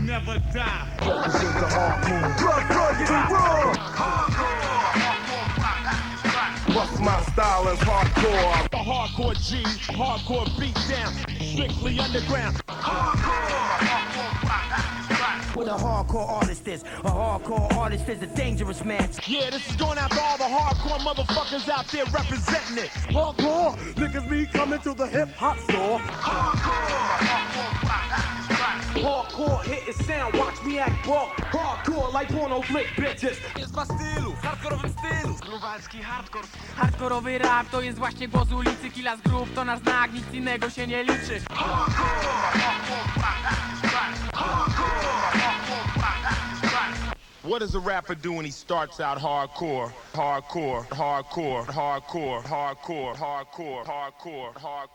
never die. Represent the hardcore. Blood, rugged, raw. Bust my style is hardcore. The hardcore G, hardcore beat down, strictly underground. Hardcore. What a hardcore artist is. A hardcore artist is a dangerous man. Yeah, this is going out to all the hardcore motherfuckers out there representing it. Hardcore. Niggas be coming to the hip hop store. Hardcore hitting sound, watch me act raw. Hardcore like porno flick bitches. Jest ma stylu, w hardkorowym stylu Grunwaldzki hardcore Hardkorowy rap to jest właśnie głos ulicy Killaz Group to nasz znak, nic innego się nie liczy What does a rapper do when he starts out hardcore? Hardcore, hardcore, hardcore, hardcore, hardcore, hardcore, hardcore, hardcore.